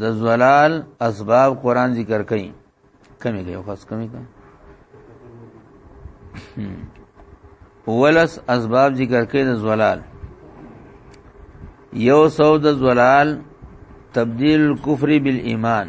د زلال اسباب قران ذکر کړي کمی کوي خاص کمی کوي اولس اسباب ذکر کړي د زلال یو سو د زلال تبديل الكفر بالایمان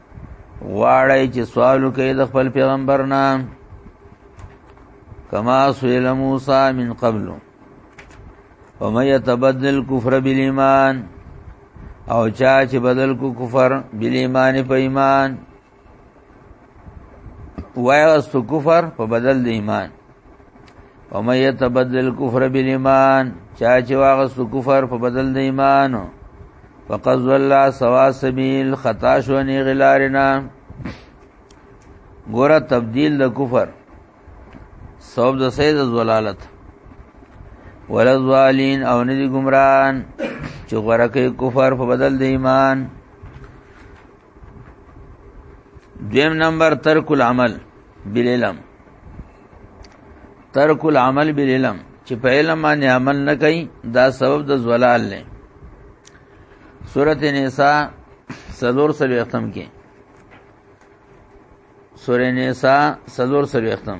واړی چې سوالو کې د خپل پیغمبر نه کما سئل موسی من قبل ومن يتبدل كفر بالایمان او چا چې بدل کو کفر بالایمان په ایمان وایست کفر په بدل د ایمان او مې يتبدل کفر بالایمان چا چې واغس کفر په بدل د ایمان فقد ضل سوا سبیل خطا شو نه غلارنا ګوره تبديل د کفر سبب د سید زلالت ولذالین او ندی گمران چې غره کې کفر په بدل د ایمان دیم نمبر ترک العمل بالعلم ترک العمل بالعلم چې په علم باندې عمل نه کوي دا سبب د زلال نه سورته نساء سلور سلو ختم کې سورې نساء سلور سلو ختم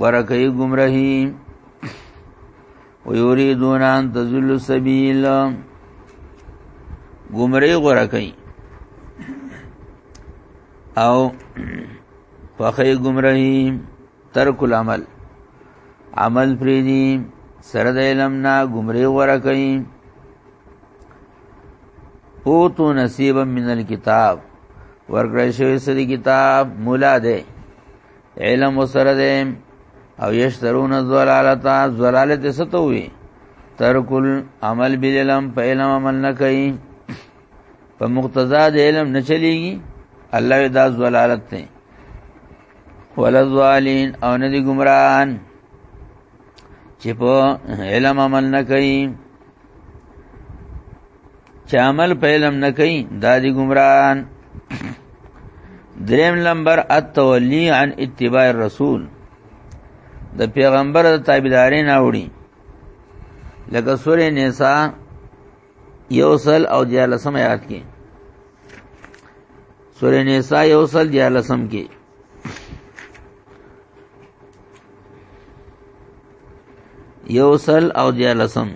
ورکه گمراهی ويريدون ان تزل سبيل گمراهی ورکه او فخی گمراهی ترک العمل عمل پریدی سره د علم نه گمراه غره کوي او تو نصیب من الكتاب ورګړې شوی سری کتاب مولا ده علم وسره ده او یشترون الضلالتا ضلالت ستوي ترکل عمل بالعلم په علم عمل نه کوي په مقتضا د علم نه چلیږي الله دا ضلالت نه ولذالین او نه دي گمراهان چې په علم عمل نه کوي چې عمل په علم نه کوي دا دي ګمراهان دریم نمبر التولی عن اتباع الرسول د پیغمبر د تابعداري نه وړي لکه سورې نساء یوصل او دیالسم آیات کې سورې نساء یوصل دیالسم کې یوصل او جالسم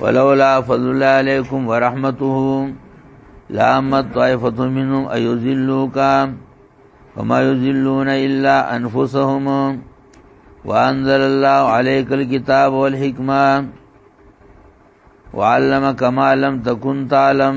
ولولا فضل الله علیکم ورحمته لامت طائفه منهم ايذلوك وما يذلون الا انفسهم وانزل الله عليك الكتاب والحكمه وعلمك ما لم تكن تعلم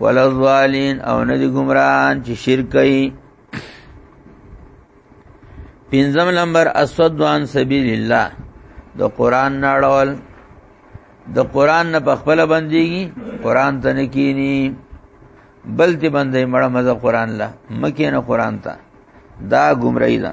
ولظالین او ندی گمراهان چې شرک کوي پنځم نمبر اسود عن سبیل الله د قران نړول د قران نه په خپل بنديږي قران ته نه کینی بل ته بندې مړه مزه قران لا مکه نه قران ته دا گمراهی ده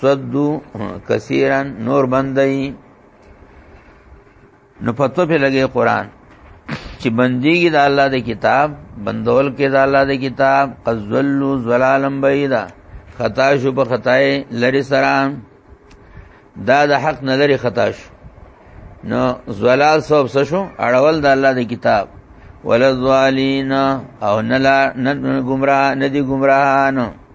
سدو کثیرا نور بندای نو پتو په لګي قران چې بنديږي د الله د کتاب بندول کې د الله د کتاب قزلوا زلالم بعیدا خطا شو په خطای لری سره دا د حق نه لري خطا شو نو زلال سوب شو اړول د الله د کتاب ولذالین او نلا نه گمراه نه دي گمراهانو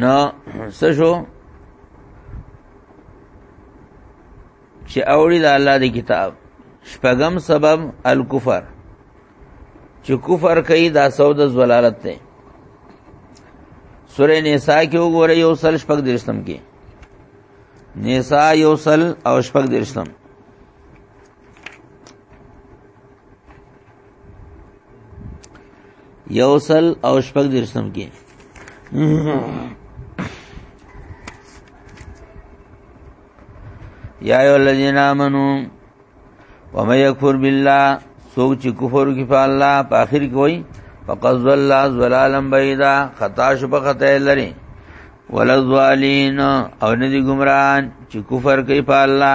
نو څه شو چې اوړي د الله د کتاب شپږم سبب الکفر چې کفر کوي دا سود زلالت ده سورې نساء کې وګوره یو سل شپږ درشتم کې نساء یو سل او شپږ درشتم یوصل او شپږ درسم کې یا ایو الذین آمنو ومن یکفر بالله سوک چې کفر کی په الله په اخر کې وای فقد ضل ضلالا بعیدا خطا شو په خطا لري ولذالین او ندی گمران چې کفر کوي په الله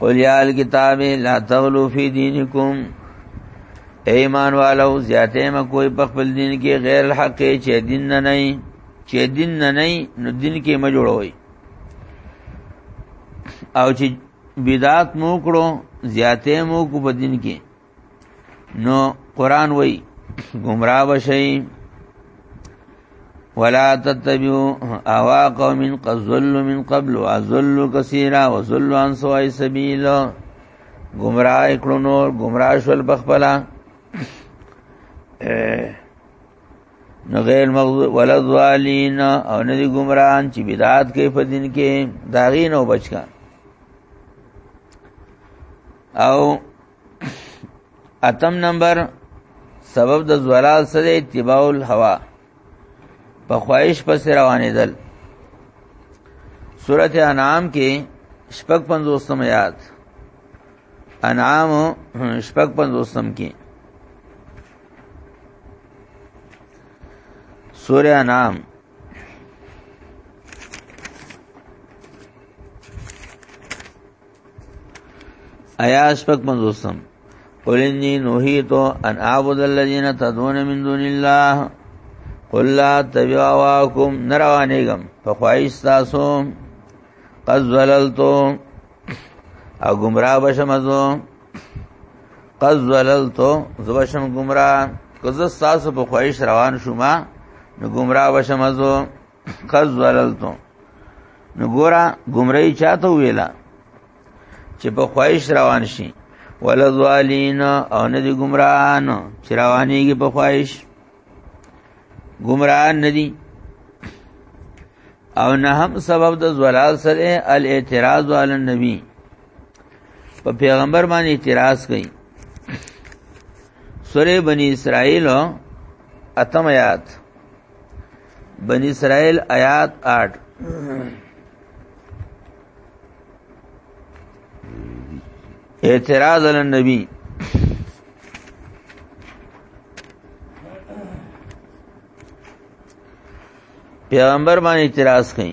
قل یا الكتاب لا تغلو فی دینکم ایمان والو زیاته ما کوئی په خپل دین کې غیر الحق چې دین نه نه چې دین نه نه نو دین کې ما جوړوي او چې بدعات مو کړو زیاته مو کو په دین کې نو قران وای گمراه بشئ ولا تتبعوا اوا قوم قد ظلوا من قبل وظلوا كثيرا وظلوا عن سواء السبيل گمراه کړو نور گمراه شول بخپلا نو غیر مغضوب ولا الضالین او نه دي گمراهان چې بدعات کوي په دین کې داغین او بچکا او اتم نمبر سبب د زوالال سره اتباع الهوا په خواهش پس روانې دل سورته انعام کې شپږ پنځوستم یاد انعام شپږ پنځوستم کې سورہ انعام آیا شپږ پنځوسم قل انی نوحیت ان اعبد الذین تدعون من دون الله قل لا تبع واکم نروانیګم په خواهش تاسو قد زللتو او گمراه بشم ازو قد زللتو زبشم گمراه کزه تاسو په خواهش روان شوما نو گمراه بشم ازو قد ضللتم نو ګورا گمراهی چاته ویلا چې په خواهش روان شي ولذالین او نه دي گمراهان چې روانيږي په خواهش گمراهان نه دي او نه هم سبب د زلال سره الاعتراض علی النبی په پیغمبر باندې اعتراض کړي سوره بنی اسرائیل اتم آیات بن اسرائیل آیات 8 اعتراض علی النبی پیغمبر باندې اعتراض کړي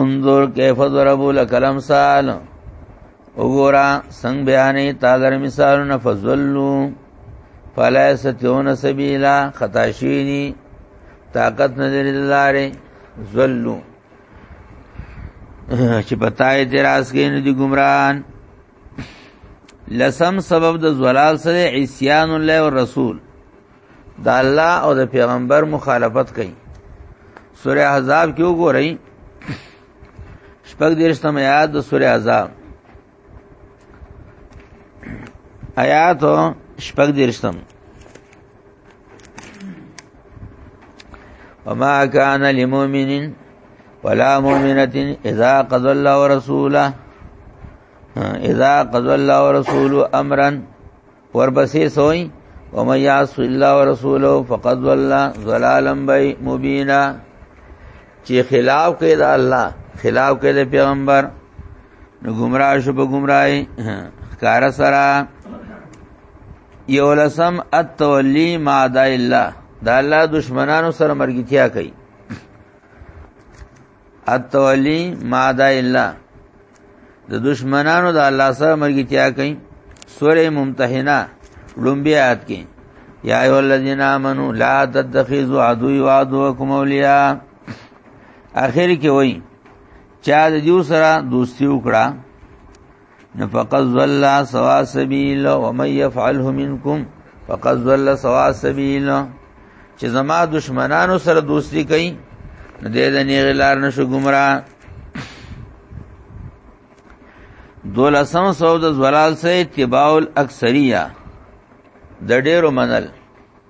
انظر کیف ضربو لکلم سال وګورا څنګه بیانې تا در مثالونه فزلوا فلا یستون سبیلا خطا شینی طاقت نظر دلاره زلو چې پتاي تراس کې نه دي ګمران لسم سبب د زلال سره عصيان الله او رسول د الله او د پیغمبر مخالفت کوي سوره احزاب کې وګورئ شپږ دیرشتم آیات د سوره احزاب آیات شپږ دیرشتم وما كان لمؤمن ولا مؤمنة إذا قضى الله ورسوله إذا قضى الله ورسوله أمرا ورپسې سوئ ومن يعص الله ورسوله فقد ضل ضلالا مبينا چې خلاف کوي د الله خلاف کوي د پیغمبر نو گمراه شو په گمراهي کار سره یولسم التولی ما دا الله دا الله دشمنانو سره مرګتیا کوي اتولی ماده الا د دشمنانو د الله سره مرګتیا کوي سوره ممتحنه لومبي آیات کې یا ایو الذین آمنو لا تتخذوا عدوی و عدوکم اولیاء اخر کې وایي چا د دیو سره دوستی وکړه فقط ظل سوا سبیل ومن يفعله منکم فقط ظل سوا سبیل چې زما دشمنانو سره دوستی کوي نو دې د نیغې لار نشو گمراه دولسم سو د زلال سه اتباع الاکثریه د ډیرو منل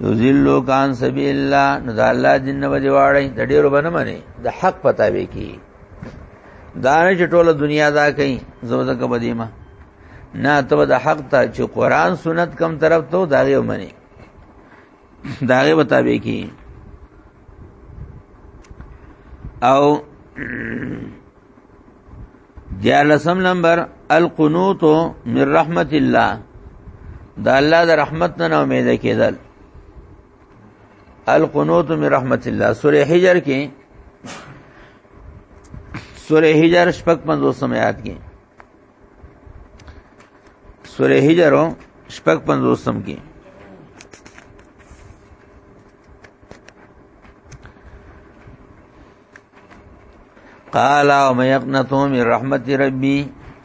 یذلو کان سبیل الله نو دا الله دین نه دی واړی د ډیرو بنه منی د حق پتا وی کی دا نه چې ټوله دنیا دا کوي زوده کبه دیما نه ته د حق ته چې قران سنت کم طرف ته دا یو منی دا یې مطابق کی او دیالسم نمبر القنوت من رحمت الله دا الله د رحمت نه امید کېدل القنوت من رحمت الله سوره حجر کې سوره حجر شپږ پنځو سمات کې سوره حجر شپږ پنځو سم کې قال او ميقنتو من رحمت ربي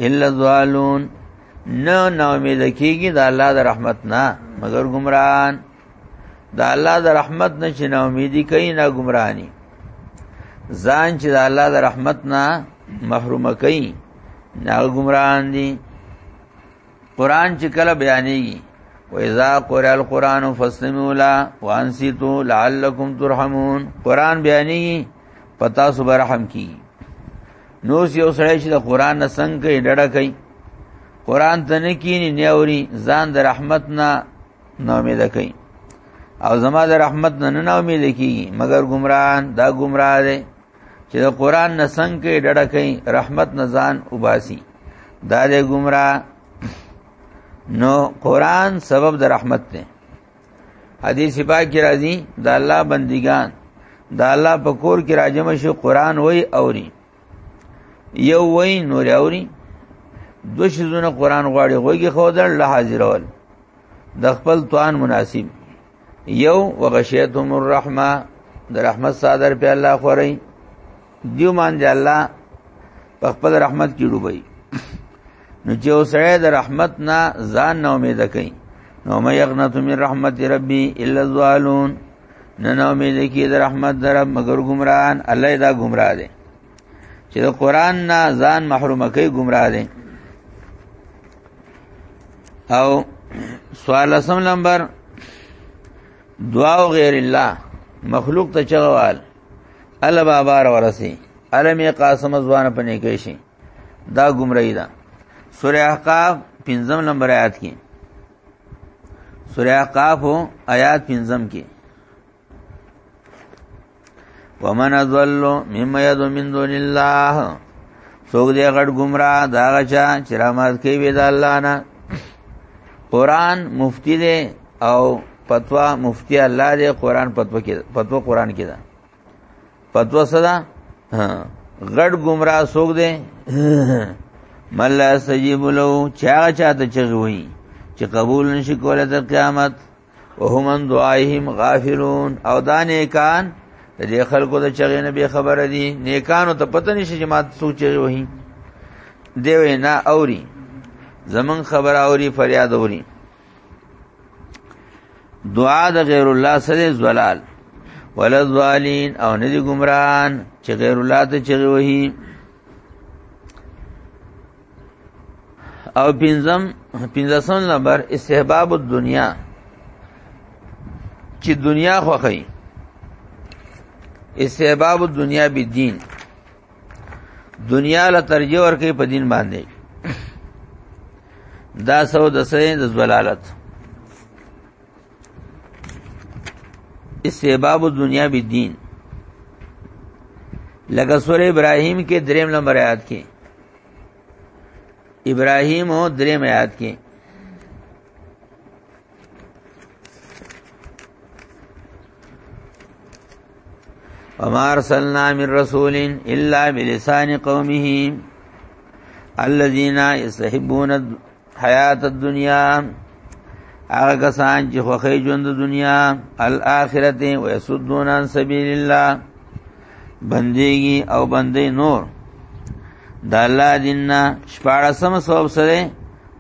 الا الظالون نه نو امید کیږي د الله د رحمت نه مگر گمراهان د الله د رحمت نه چې نو امیدي کوي نه گمراهاني ځان چې د الله د رحمت نه محروم کوي نه گمراهان دي قران چې کله بیانېږي و اذا قرئ القران فاستمعوا له وانصتوا لعلكم ترحمون قران بیانېږي پتا سو برحم کی نو یو سړی چې د قران نه څنګه ډډه کوي قران ته نه کینی نه اوري ځان د رحمت نه نومید کوي او زما د رحمت نه نه نومید کیږي مگر گمراهان دا گمراه دي چې د قران نه څنګه ډډه کوي رحمت نزان وباسي دا د گمراه نو قران سبب د رحمت دی حدیث پاک کی راځي د الله بندگان د الله په کور کې راجم شي قران وای اوري یو وای نور اوري دو شزونه قران غواړي غوږی خو در له حاضرول د خپل توان مناسب یو وغشیتهم الرحمه د رحمت صادر په الله خوري دیو مان دی الله په خپل رحمت کې ډوبي نو چې اوسړه د رحمت نه ځان نه امید کوي نو مې یغنت من رحمت ربي الا الظالون نه نو امید کی د رحمت در مگر گمراهان الله دا گمراه دي چې د قران نه ځان محروم کوي گمراه دي او سوال سم نمبر دعا او غیر الله مخلوق ته چغوال ال بابا را ورسي علم قاسم ځوان پنه کې شي دا گمراهی ده سوره احقاف 15 نمبر آیات کې سوره احقاف آیات 15 کې ومن ضل مما يدعو من دون الله څوک دی غټ گمراه دا غچا چې رحمت کوي وی د الله نه قران مفتی دی او فتوا مفتی الله دی قران فتوا کې فتوا قران کې ده فتوا صدا غټ گمراه څوک دی مل سجیب لو چا چاته چغوي چې قبول نشي کولای تر قیامت وهم ان دعائهم غافلون او دا نیکان د دې خلکو د چغې نه به خبر دي نیکانو ته پته نشي چې ما سوچي وهي دی وینا اوري زمون خبر اوري فریاد اوري دعا د غیر الله سره زلال ولذالین او ندی گمران چې غیر الله ته چغې وهي او پنځم پنځم نمبر استحباب الدنیا چې دنیا خوخی استحباب الدنیا بالدین دنیا له ترجیح ورکې په دین باندې دا سو د سې د زلالت استحباب الدنیا بالدین لکه سورہ ابراهیم کې دریم نمبر آیات کې ابراهیم او دریم آیات کې وما ارسلنا من رسول الا بلسان قومه الذين يستحبون حیات الدنیا هغه کسان چې خوخی ژوند دنیا الاخرت و یسدون عن سبیل الله بندېږي او بندې نور د الله دیننا شپارسم سبب سره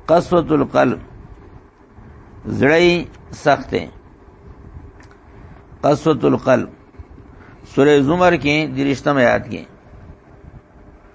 قسوت القلب زړی سخته قسوت القلب سورہ زمر کې درشتم آیات کې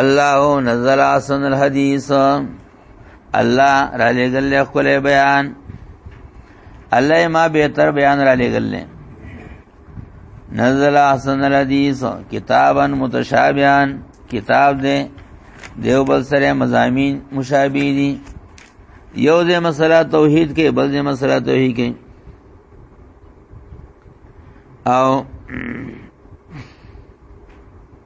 الله نزل احسن الحديث الله را لګل خپل بیان الله ما به تر بیان را لګل نزل احسن الحديث کتابا متشابها کتاب دې دیو بل سره مزامین مشابه دي یو دې مسله توحید کې بل دې مسله توحید کې او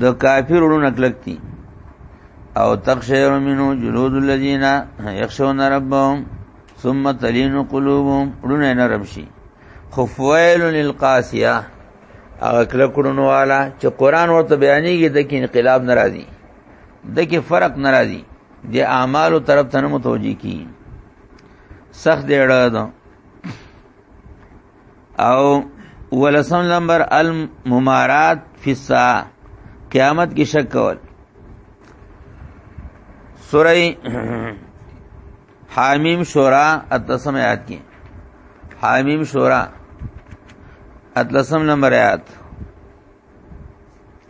د کافر ورونه کلک دي او تخشیر منو جلود الذین یخشون ربهم ثم تلین قلوبهم ورونه نرم شي خفویل للقاسیه هغه کلک ورونه والا چې قران ورته بیانېږي د کې انقلاب ناراضي د کې فرق ناراضي د اعمالو طرف ته نه متوجي کی سخت دی اړه ده او ولسم نمبر الممارات فی الساعه قیامت کې شک کول سوره حامیم شورا اتلسم آیات کې حامیم شورا اتلسم نمبر آیات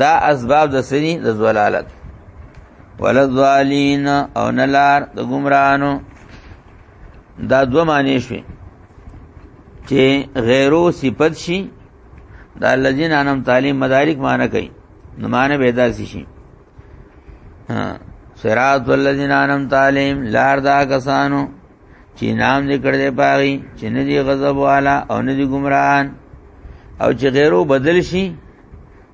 دا اسباب د سری د زلالت ولذالین او نلار د گمرانو دا دو معنی شوی چې غیرو صفت شي دا الذين انم تعلیم مدارک معنی کوي نو معنی به دا شي صراط الذين انم تعلیم لار دا کسانو چې نام دې کړ دې پاغي چې نه دي غضب والا او نه دي گمراهان او چې غیرو بدل شي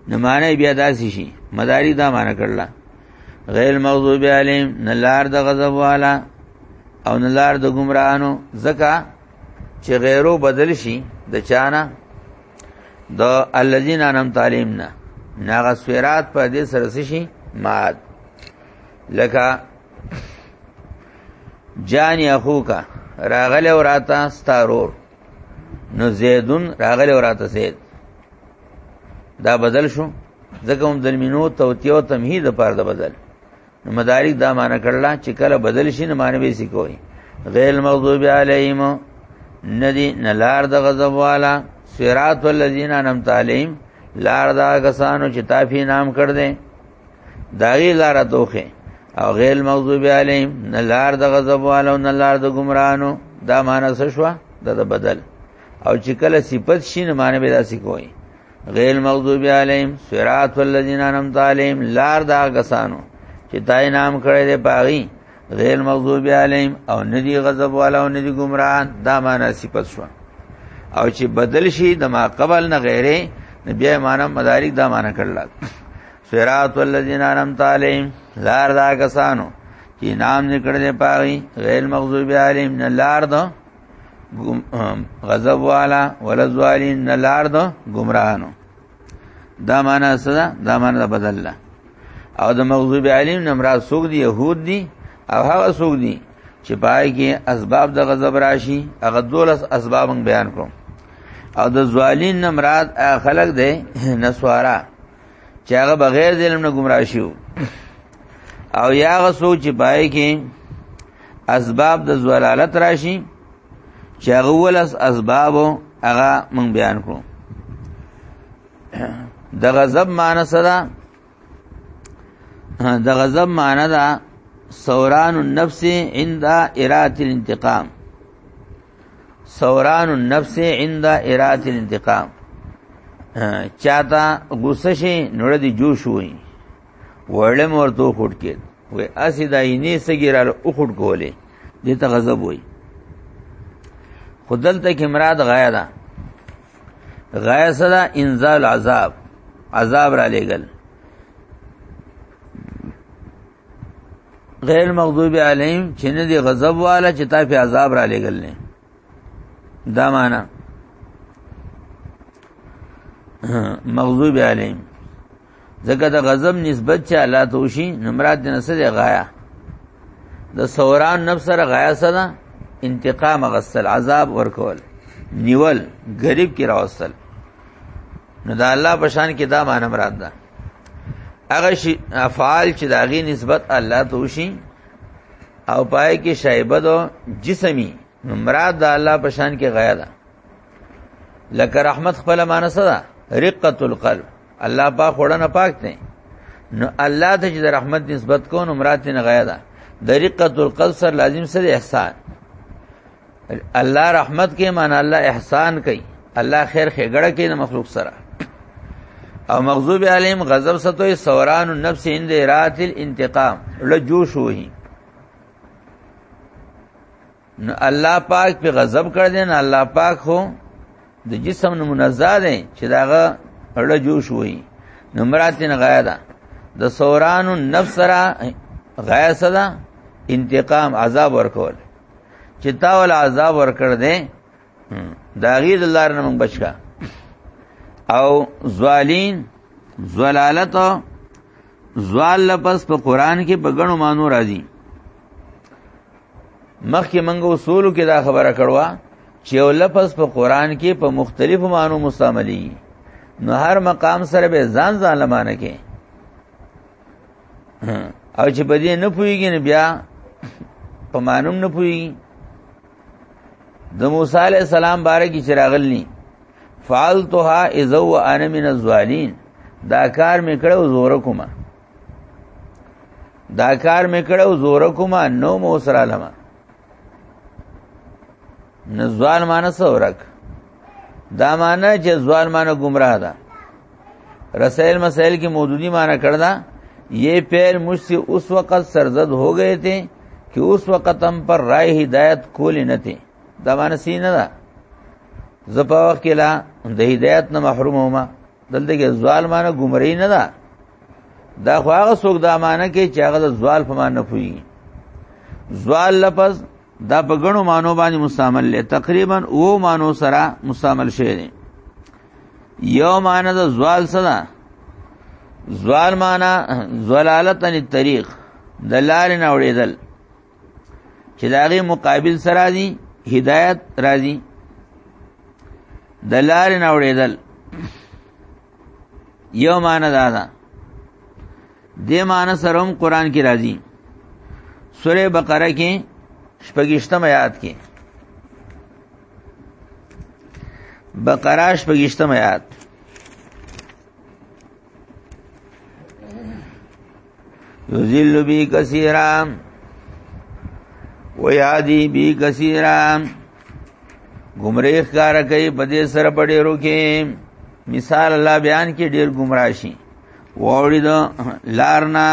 نو معنی بیا داسې شي مداری دا معنی کړل غیر مغضوب علیهم نه لار د غضب والا او نه لار د گمراهانو زکه چې غیرو بدل شي د چانه د الذین انم تعلیم نه ناغه سویرات په دې سره شي مات لکه جان اخو کا راغله وراتا ستارور نو زیدون راغله وراتا زید دا بدل شو ځکه هم د مینو توتیو تمهید پر د بدل نو مدارک دا معنی کړل چې کله بدل شي نه معنی به سي کوي غیر مغضوب علیهم ندی نلار د غضب والا صراط الذین انعمت علیهم لار دا کسانو چې تافی نام کړ دې داغي لار دوخه او غیر مغضوب علیهم نه لار د غضب والو نه لار د گمراهانو دا معنی څه شو دا د بدل او چې کله صفت شین معنی به داسې کوی غیر مغضوب علیهم صراط الذین انعمت علیهم لار دا غسانو چې تای نام کړی دی پاغي غیر مغضوب علیهم او ندی غضب والا او ندی گمراهان دا معنا صفت شو او چې بدل شي د ما قبل نه غیره بیا معنا مدارک دا معنا کړل صراط الذین انعمت علیهم لار دا کسانو چې نام نکړ دې پاوی غیر مغضوب علیهم نه لار دو غضب والا ولذوالین نه لار دو گمراهانو دا معنا څه ده دا معنا ده بدل ده او د مغضوب علیم نه مراد سوق دي يهود دي او هغه سوق دي چې پای کې اسباب د غضب راشي هغه دولس اسباب بیان کوم او د زوالین نه مراد خلق ده نسوارا چې هغه بغیر ظلم نه گمراه شي او یا هغه سوچ پای کې اسباب د زلالت راشي چې هغه ولس اسباب هغه مونږ بیان کړو د غضب معنی صدا د غضب معنی دا سوران النفس عند اراده الانتقام سوران النفس عند اراده الانتقام چاته غوسه شي نړۍ جوش وي وړم ورته خټ کې وې اسی داینې سګیرال او خټ کولې دې ته غضب وې خدل ته کې مراد غایا ده غایا سره انزال عذاب عذاب را لېګل غیر مغضوب علیهم چې نه دی غضب والا چې تا په عذاب را لېګل نه دا معنا مغضوب علیهم ځکه د غضب نسبت چې الله ته وشي نمراد د نسل غایا د سوران نفس سره غایا سره انتقام غسل عذاب ورکول نیول غریب کی راوستل نو دا الله په شان کې دا معنی مراد ده هغه شی افعال چې داغي نسبت الله ته وشي او پای کې شایبه دو جسمی مراد د الله په شان کې غیا ده لکه رحمت خپل معنی څه ده رقت القلب الله پاک خړنه پاک نه نو الله ته چې د رحمت نسبت کو نو مراد نه غیا ده د رقت القلب سر لازم سره احسان الله رحمت کې معنی الله احسان کوي الله خیر خګړه کې د مخلوق سره او مغضوب علیهم غضب ستوي سوران النفس عند رات الانتقام لجوش وهي نو الله پاک په غضب کړ دې نه الله پاک هو د جسم نه منزه دي چې داغه اړه جوش وي نو مراتین غایا ده د سوران النفس را غایا صدا انتقام عذاب ورکول چې تا ول عذاب ورکړ دې دا غیر لار نه مونږ بچا او زوالین زلالت زوال لپس په قران کې په غنو مانو راځي مخکې منګ اصول کې دا خبره کړوا چې یو لفظ په قران کې په مختلفو مانو مستعملي نو هر مقام سره به ځان ځان لمانه کې او چې په دې نه پويږي نه بیا په مانوم نه پويږي د موسی عليه السلام باره کې چراغلني فعلتها اذا وانا من الظالمين دا کار مې کړو زور کومه دا کار مې کړو زور کومه نو مو سره لمه نه ځوان معنی سورک دا معنی چې ځوان معنی گمراه ده رسائل مسائل کی موجودی معنی کړدا یہ پیر مجھ سے اس وقت سرزد ہو گئے تھے کہ اس وقت ہم پر رائے ہدایت کول نه تھے دا معنی سینه ده زپاوخ کلا د هدایت نه محروم ومه دلته کې زوال معنی ګمړی نه ده دا خو هغه څوک دا معنی کې چې هغه د زوال په معنی نه پوي زوال لفظ دا په غنو مانو باندې مستعمل لې تقریبا او مانو سره مستعمل شوی دی یو معنی د زوال سره زوال معنی زلالتن الطريق دلال نه وړېدل چې دا غي مقابل سره دي هدایت راځي د لارې نه وړېدل یو معنی دا ده د معنی سره هم قران کې راځي سوره بقره کې شپږشتم آیات کې بقره شپږشتم آیات یذل بی کثیرا و یادی بی کثیرا گمراه کار کوي په دې سره په ډیرو کې مثال الله بیان کې ډیر گمراه شي وړي دا لارنا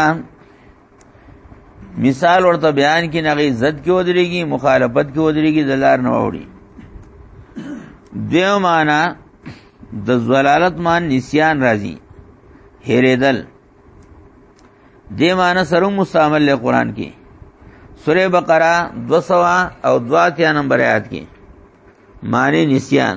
مثال ورته بیان کې نه غي زد کې ودرېږي مخالفت کې ودرېږي دلار نه ووري دیو معنا د زلالت مان نسیان راځي هریدل دې معنی سره مستعمل له قران کې سوره بقره 200 او 2 نمبر آیات کې معنی نسیان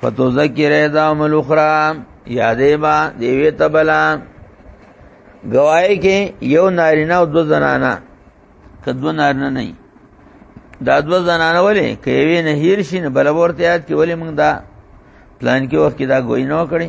فتذکر اذا عمل اخرى یادې با دیوی تبلا گواہی کې یو نارینه او دو زنانا کدو نارینه نه دا دو زنانه ولې کوي نه هیر شي نه بل ورته یاد کې ولې موږ دا پلان کې وخت کې دا ګوینه وکړي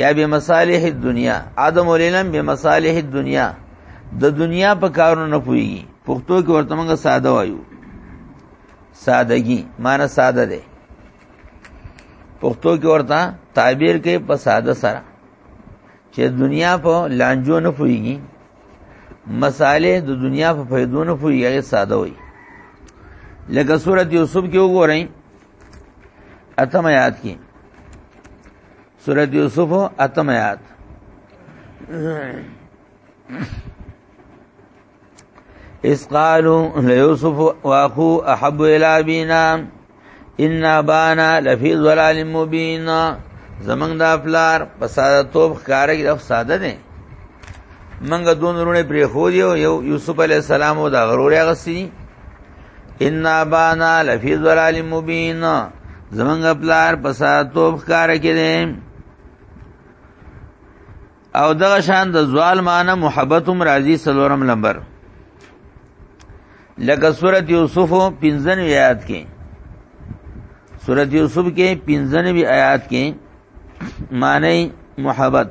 یا به مصالح الدنیا ادم ولینم به مصالح الدنیا د دنیا په کارونو نه پوي پښتو کې ورته موږ ساده وایو سادگی معنی ساده ده پښتو کې ورته تعبیر کې په ساده سره چې دنیا په لانجو نه پويږي مسالې د دنیا په فائدو نه پويږي هغه ساده وي لکه سورۃ یوسف کې وګورئ اتم آیات کې سورۃ یوسف اتم آیات اس قالوا ليوسف واخو احب الى ابينا ان ابانا لفي ضلال مبين زمنګ دا پلار په ساده توپ ښکارې د ساده دي منګه دون رونه پرې خو دی یو یوسف علی السلام او دا غرور غسی ان ابانا لفی ظلال مبین زمنګ پلار په ساتوب کار کې دي او دغه شان د زوال معنی محبتم راضی سلورم لمبر لکه سورۃ یوسف 15 آیات کې سورۃ یوسف کې 15 آیات کې معنی محبت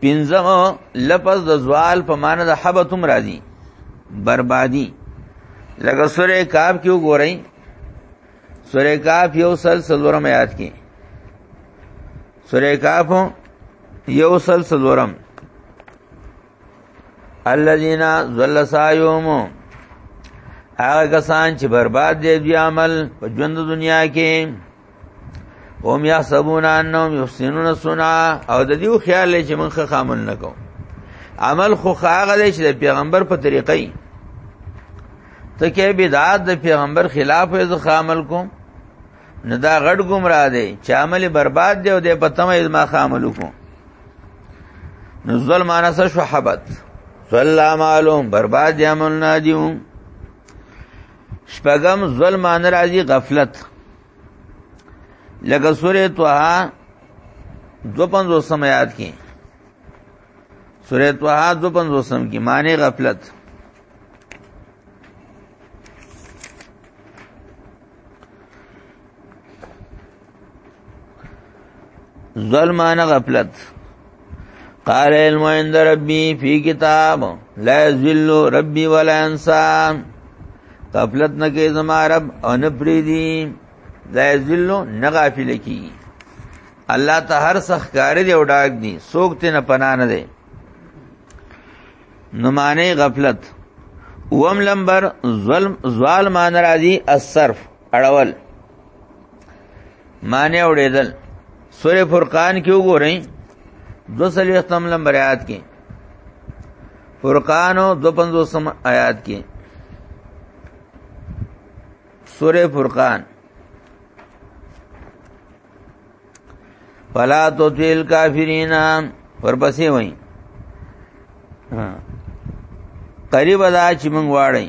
پنځم لفظ د زوال په معنی د حبتم راځي بربادي لکه سوره کاف کې وګورئ سوره کاف یو سل سلورم یاد کې سوره کاف یو سل سلورم الذين ظل سايوم هغه کسان چې برباد دي دی عمل په ژوند دنیا کې هم یا سبون انهم یحسنون صنعا او د دیو خیال لې چې منخه خامل نکو عمل خو خاغه دی چې د پیغمبر په طریقې ته کې بدعات د پیغمبر خلاف یې خامل کوم نه دا غټ گمراه دی چې عمل برباد دی او د پتمه یې ما خامل کوم نو ظلم انس شحبت صلی معلوم برباد یې عمل نه دیو شپږم ظلم ان راځي غفلت لکه سوره طه 250 سمات کې سوره طه 250 سم کې معنی غفلت ظلمان غفلت قال علم عند ربي في كتاب لا يذل ربي ولا انسى غفلت نه کې زما رب او نه پریدي لا يذل نه غافل کی الله ته هر سخکار دی او ډاګ دی سوک ته نه پنا نه دی نمانه غفلت وم لمبر ظلم ظالمان راضی الصرف اړول معنی اوریدل سورې فرقان کې وګورئ دو سلی ختم نمبر آیات کې فرقان او 250 آیات کې سورې فرقان فلا تو تل کافرین ورپسې وای قریب دا چې مونږ واړی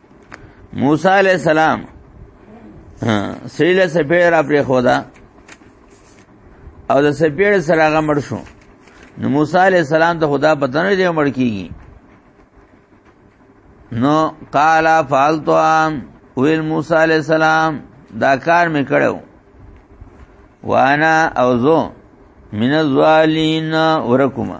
موسی علیہ السلام سیله سپیړ را پرې خودا او د سپیړ سره هغه مړ شو نو موسی علیہ السلام ته خدا پته نه دی مړ کیږي نو قال فالتو ویل موسی علیہ السلام دا کار مې کړو وانا او زو من الظالین ورکما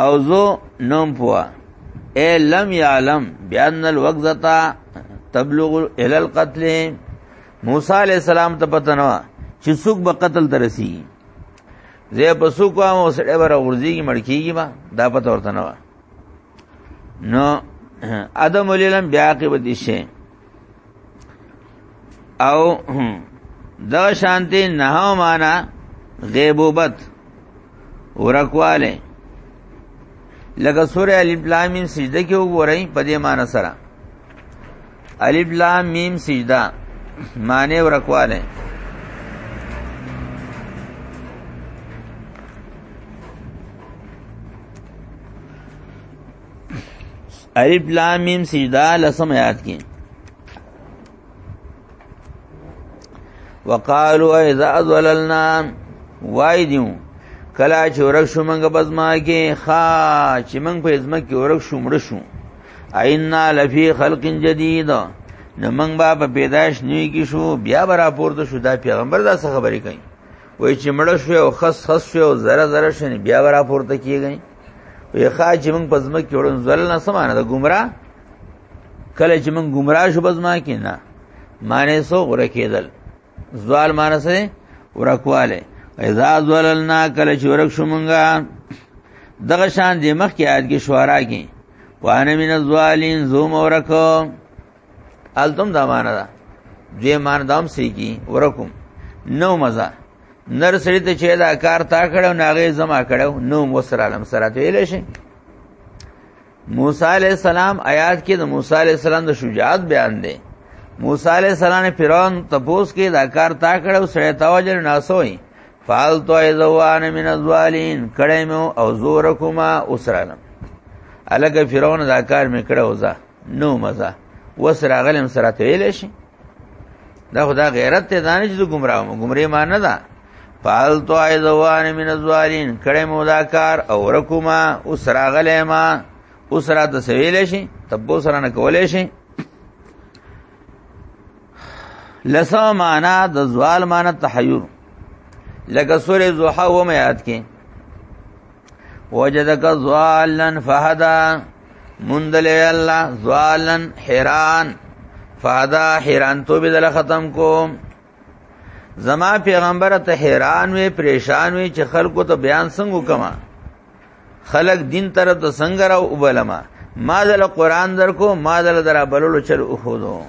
او زو نوم پوا اے لم یعلم بیان الوقزتا تبلغ الى القتل موسی علیہ السلام ته پته نه چې څوک به قتل ترسي زه په څوک وامه سړی بر ورځيږي مړکیږي ما دا پته ورته نه نو ادم العلم بیا عاقبت شي او دا شانتی نه معنا غیبوبت ورکواله لکه سوره الف لام میم سجده کې وګورئ په دې معنی سره الف لام میم سجدا معنی ورکواله الف لام میم سجدا لسم یاد کی وقالو اذا ذللنا وای دیو کلا چې ورک شو منګه بزما کې خا چې منګ په ازمه کې ورک شو مړ شو اینا لفی خلق جدید نو موږ به په پیدائش نوې کې شو بیا به راپورته شو دا پیغمبر دا څه خبرې کوي وای چې مړ شو او خص خص شو او زره زره شنه بیا به راپورته کیږي وی خا چې موږ پزما کې وړون زل نه سمانه د گمراه کله چې موږ گمراه شو پزما کې نه معنی سو غره کېدل زوال معنی سره ورکواله اذا ذللنا کله چې ورک شومنګا دغه شان د مخ کې آیت کې شوارا کې وانا من الظالین زوم ورکو التم دا معنا ده دوی مان دام سری کی ورکم نو مزه نر سړی ته چې دا کار تا کړو ناغه زما کړو نو وسره علم سره ته ویل شي موسی علی السلام آیات کې د موسی علی السلام د شجاعت بیان دی موسی علی السلام فرعون تپوس کې دا کار تا کړو سړی تاوجر ناسوي فعل تو ایزوان من الظالین کړه مو او زور کوما اوسرانم الګ فرعون دا کار مې کړو ځا نو مزه وسره غلم سره ته ویل شي دا خدا غیرت ته دانه چې ګمراه مو ګمره ما نه ده فعل تو ایذوان من الظالین کړه مو دا کار او رکوما اوس راغله ما اوس را د سویل شي تبو سره نه کولې شي لسا معنا د زوال معنا تحیر لکه سورې زوحه و مې یاد کې وجدک ضالن فهدا مندل الله ضالن حیران فهدا حیران تو به دل ختم کو زما پیغمبر ته حیران وی پریشان وی چې خلکو ته بیان څنګه کما خلق دین طرف ته څنګه را وبلما ما دل قران در کو ما دل درا بللو چل اوخودو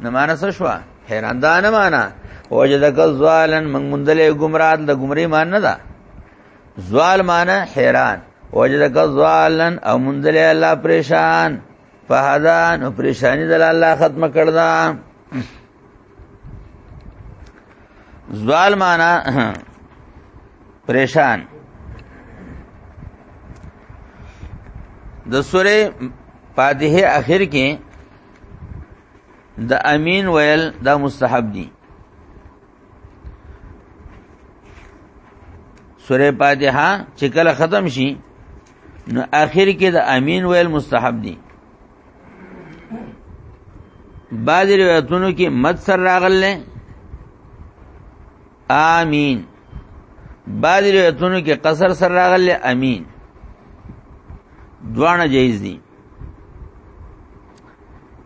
نه معنی څه شو حیران دا نه معنی وجدک ضالن من مندل گمراه د گمری مان نه ده زوال معنی حیران وجدک زوالن او منذل الله پریشان فهدان او پریشانی دل الله ختم کړدا زوال معنی پریشان د سوره فاتحه اخر کې د امین ویل دا مستحب دي سوره فاتحه چې کله ختم شي نو آخر کې د امین ویل مستحب دي بعض روایتونو کې مد سر راغله آمین بعض روایتونو کې قصر سر راغله امین دوانه جایز دي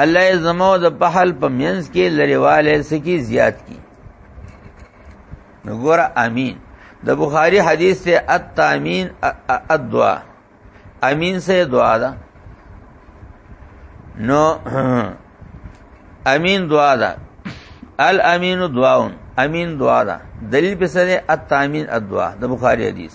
الله زمو د پحل په منځ کې لریواله سکی زیات کی نو ګور امین د بخاری حدیث ته التامین الدعا امین سے دعا ده نو امین دعا ده الامین دعاون امین دعا ده دلیل په سره التامین الدعا د بخاری حدیث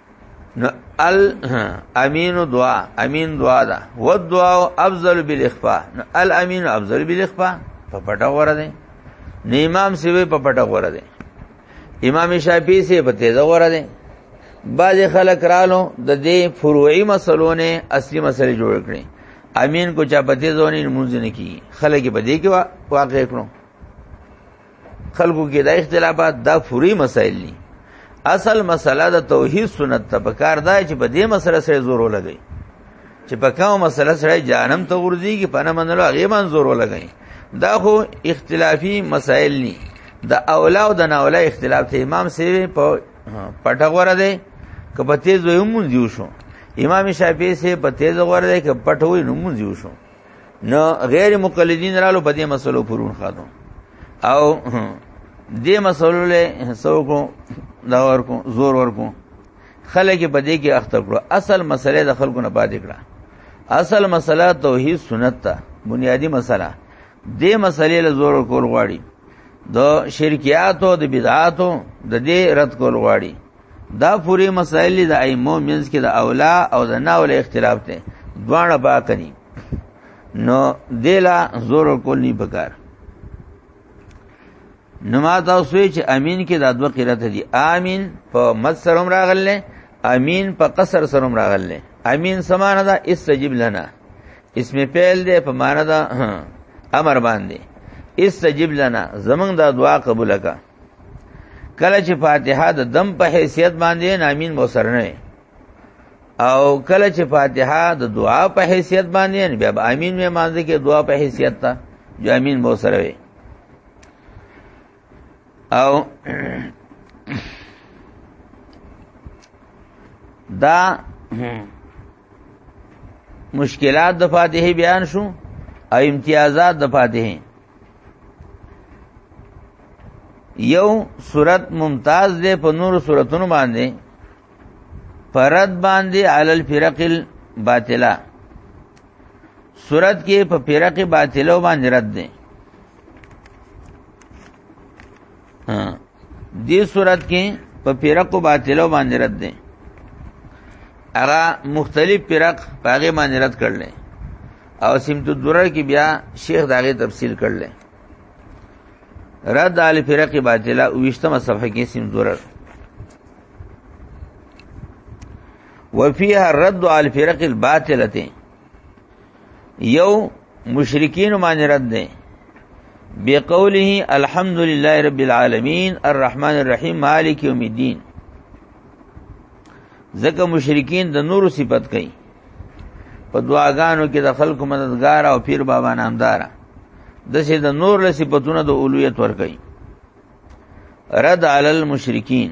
نو ال امین دعا امین دعا دا و دعا افضل بالاخفاء نو ال امین افضل بالاخفاء په پټه غوړه دي نه امام سیوی په پټه غوړه دي امام شافعی سی په تیزه غوړه دي بعض خلک رالو د دې فروعي مسلو نه اصلي مسلې جوړ کړي امین کو چا په تیزه ونی مونږ نه کی خلک په دې کې واقع کړو خلکو کې دا اختلافات دا فوري مسائل دي اصل مسله د توحید سنت ته پکار دا چې په دې مسله سره زور ولګي چې په کومه مسله سره جانم ته ورځي کې پنه منلو هغه باندې زور ولګي دا خو اختلافي مسائل ني د اولا او د ناولا اختلاف ته امام سی په پټه غوړه دی که په تیز وي مونږ یو شو امام شافعي سی په تیز غوړه دی که پټه وي نو مونږ یو شو نو غیر مقلدین رالو په دې مسلو پرون خادو او دې مسلو له سوکو دا ورکو زور ورکو خلک په دې کې اخته کړو اصل مسله د خلکو نه پاتې کړه اصل مسله توحید سنت ته بنیادی مسله دې مسلې له زور کول غواړي د شرکیاتو د بدعاتو د دې رد کول غواړي دا پوری مسائل د ائمو منځ کې د اولا او د نه اولا اختلاف دی دواړه باکني نو دلا زور کول نه پکار نو ما تاسو چې امین کې د دوه قرات دي امین په مد سره راغله امین په قصر سره راغله امین سمانه دا استجب لنا اسم فعل دی په معنا دا امر باندې استجب لنا زمنګ دا دعا قبول کړه کله چې فاتحه د دم په حیثیت باندې نامین مو سره نه او کله چې فاتحه د دعا په حیثیت باندې نه بیا امین مې مانځ کې دعا په حیثیت تا جو امین مو سره وي او دا مشکلات د فاتحه بیان شو او امتیازات د فاتحه یو صورت ممتاز دی په نور صورتونو باندې پرد باندې عل الفرق الباطله صورت کې په فرق باطله باندې رد دی ها دې صورت کې په پیرقو باطلو باندې رد دي هغه مختلف پیرق پاغه باندې رد کړل او سمت الدرر کې بیا شیخ داغه تفصیل کړل رد علی فرق باطلا وشتمه صفحه کې سم درر وفيها الرد على الفرق الباطله یو مشرکین باندې رد ده بقوله الحمد لله رب العالمین الرحمن الرحیم مالک یوم الدین ځکه مشرکین د نور صفت کوي په دعاګانو کې د خلکو مددگار او پیر بابا نامدار د سه د نور له صفاتونو د اولویت ور کوي رد علی المشرکین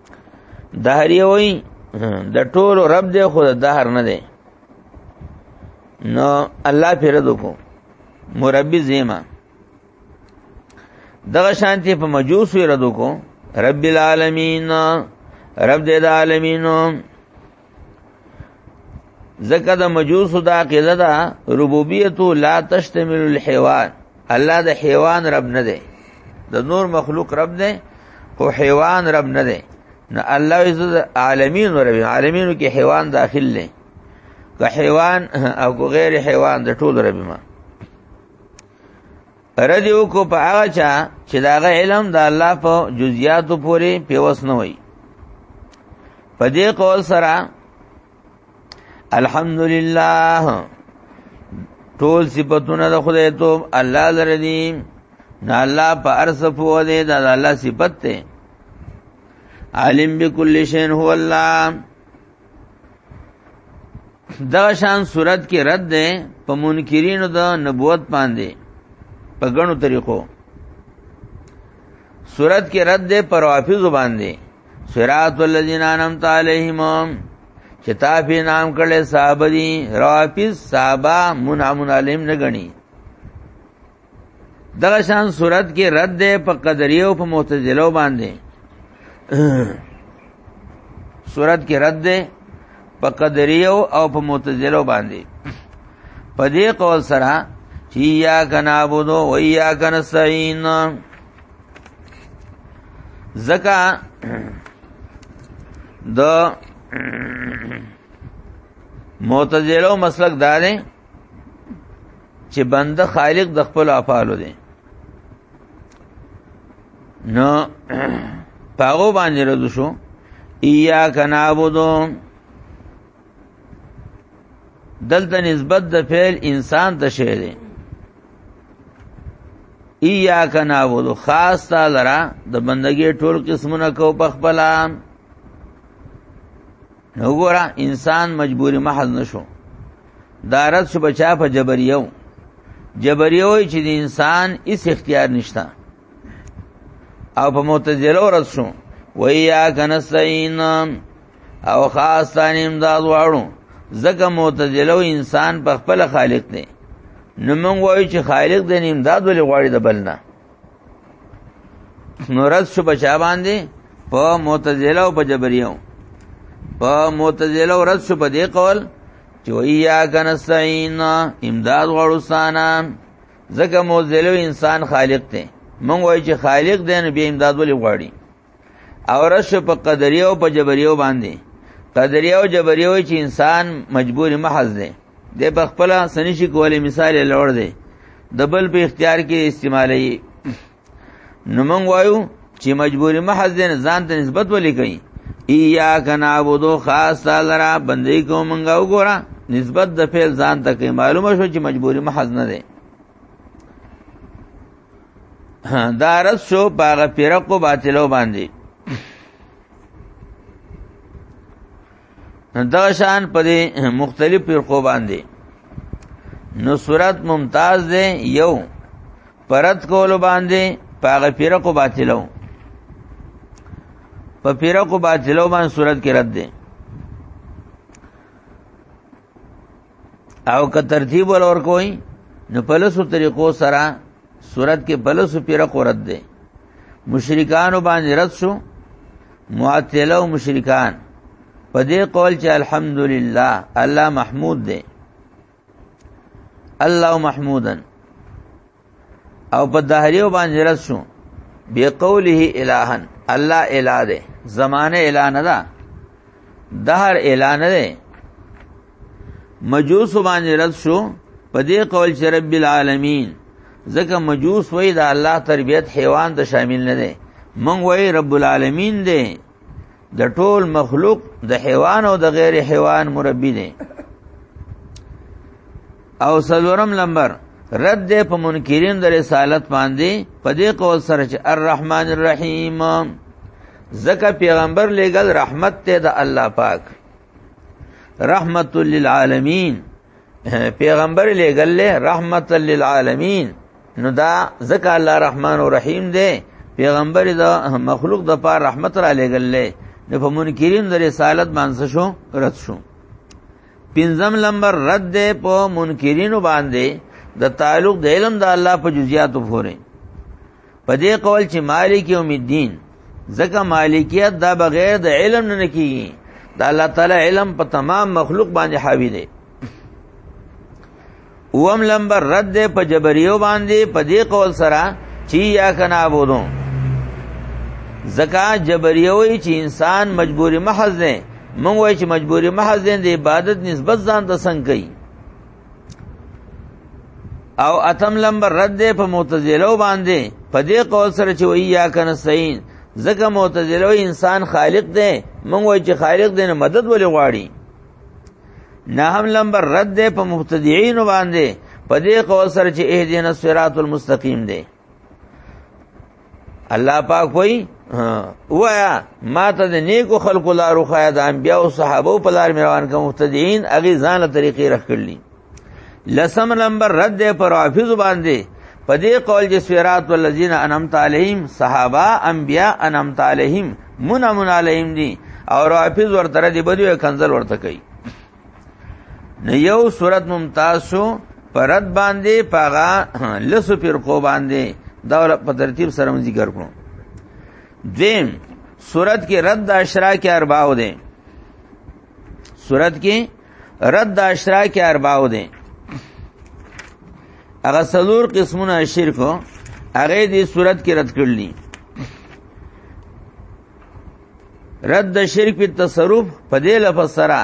دهر یې وای د ټولو رب دی خو د دهر نه دی نو الله پیر دکو مربی زیما دغه شانتی په مجوس وی ردو کو رب العالمین رب د عالمینو ځکه د مجوس دا عقیده ده ربوبیت لا تشتمل الحيوان الله د حیوان رب نه دی د نور مخلوق رب دی او حیوان رب نه دی نه الله عز عالمین رب عالمینو کې حیوان داخل دی که حیوان او غیر حیوان د ټول رب ما رد یو کو په هغه چا چې داغه علم د الله په جزئیاتو پورې پیوس نه وي په دې قول سره الحمدلله ټول صفاتونه د خدای ته الله لره دي نه الله په ارس په دې د الله صفت ته عالم بكل شيء هو الله دا شان صورت کې رد ده په منکرینو د نبوت باندې په غنو طریقو صورت کې رد ده پر حافظ باندې صراط الذین انعمت علیهم چې تا په نام کړي صحابه دي رافض صحابه منعمون علیهم نه غني دغه شان صورت کې رد ده په قدریه او په معتزله باندې صورت کې رد ده په قدریه او په معتزله باندې په دې قول سره چې یا کنابودو و یا کنسین زکا د معتزله مسلک دارې چې بنده خالق د خپل افعالو دی نو پاغو باندې رد شو ایاک نعبدو دلته نسبت د فعل انسان ته شی دی ایاک نعبدو خاص تعالی را د بندګي ټول قسمونه کو په خپل نو ګوره انسان مجبوری محض نشو دارت شو بچا په جبریو جبریو چې د انسان اس اختیار نشته او په معتزله ورځ شو ویا کنسین او خاص تان امداد واړو زکه معتزله انسان په خپل خالق دی نو موږ وایو چې خالق د امداد ولې غواړي د بلنه نورد شو بچا باندې په معتزله او په جبريه په معتزله او رد شو په دې قول چې ویا کنستعين امداد غړوستانه ځکه معتزله انسان خالق دی مونږ وایو چې خالق دی نو به امداد ولې غواړي اورس په قدریو په جبریو باندې قدریو جبریو چې انسان مجبور محض دی د په خپل سنشي کولې مثال لوړ دی د بل په اختیار کې استعمالي نو مونږ وایو چې مجبور محض دی ځان ته نسبت ولې کوي ایا کنا عبدو خاص لرا بندې کومنګ وګوره نسبت د فعل ځان ته کوي معلومه شو چې مجبور محض نه دی دا رد شو باغ فرقو باطلو باندې دا شان په مختلف فرقو باندې نو صورت ممتاز دی یو پرد کول باندې باغ فرقو باطلو په فرقو باطلو باندې صورت کې رد دی او که ترتیب ول اور کوي نو په لسو طریقو سره صورت کې په لسو پیره قرت ده مشرکان باندې رد شو معتله او مشرکان په دې قول چې الحمدلله الله محمود ده الله محمودن او په دهریو باندې رد شو بقوله الہن الله الہ ده زمانه الہ نه ده دهر الہ نه ده مجوس باندې رد شو په دې قول چې رب العالمین ځکه مجوس وای دا الله تربیت حیوان ته شامل نه ده مونږ وای رب العالمین ده د ټول مخلوق د حیوان او د غیر حیوان مربی دی او سلورم لمبر رد دی په منکرین د رسالت باندې په دې قول سره چې الرحمن الرحیم زکه پیغمبر لګل رحمت ته د الله پاک رحمت للعالمین پیغمبر لګل رحمت للعالمین نو دا ځکه الله رحمان او رحیم دی پیغمبر دا مخلوق د پاره رحمت را لګلې نو په منکرین د رسالت باندې شو رد شو پنځم لمبر رد ده په منکرین باندې د تعلق د علم د الله په جزئیاتو پورې په دې قول چې مالک یوم الدین ځکه مالکیت دا بغیر د علم نه کیږي دا الله تعالی علم په تمام مخلوق باندې حاوی دی اوم لمبر رد ده په جبریو باندې په دې قول سره چې یا کنا بودو زکا جبریوی چې انسان مجبوری محض نه مونږ وای چې مجبوری محض نه د عبادت نسبت ځان ته څنګه کوي او اتم لمبر رد ده په معتزله باندې په دې قول سره چې وی یا کنا سین زکه معتزله انسان خالق ده مونږ وای چې خالق دې نه مدد ولې غواړي نه هم لمبر رد ده په مبتدعين باندې په دې قول سره چې اهدینا الصراط المستقیم دی الله پاک وای وایا ما ته د نیکو خلقو لارو خیا د انبیا او صحابه په لار روان کوم مبتدعين اغه ځان له طریقې رخ کړلی لسم نمبر رد ده پر حافظ باندې په دې قول چې سورات والذین انعمت علیهم صحابه انبیاء انعمت علیهم منعمن علیهم دي او حافظ ورته دې بدوی کنزل ورته کوي نو یو صورت ممتاز شو پرد باندې پاغا لسو پر کو باندې دا په ترتیب سره ذکر کړو دیم صورت کې رد اشراک ارباو دي صورت کې رد د اشراک ارباو دي هغه سلور قسمونه شرک هغه دې صورت کې رد کړلني رد د شرک په تصرف په دې لفظ سره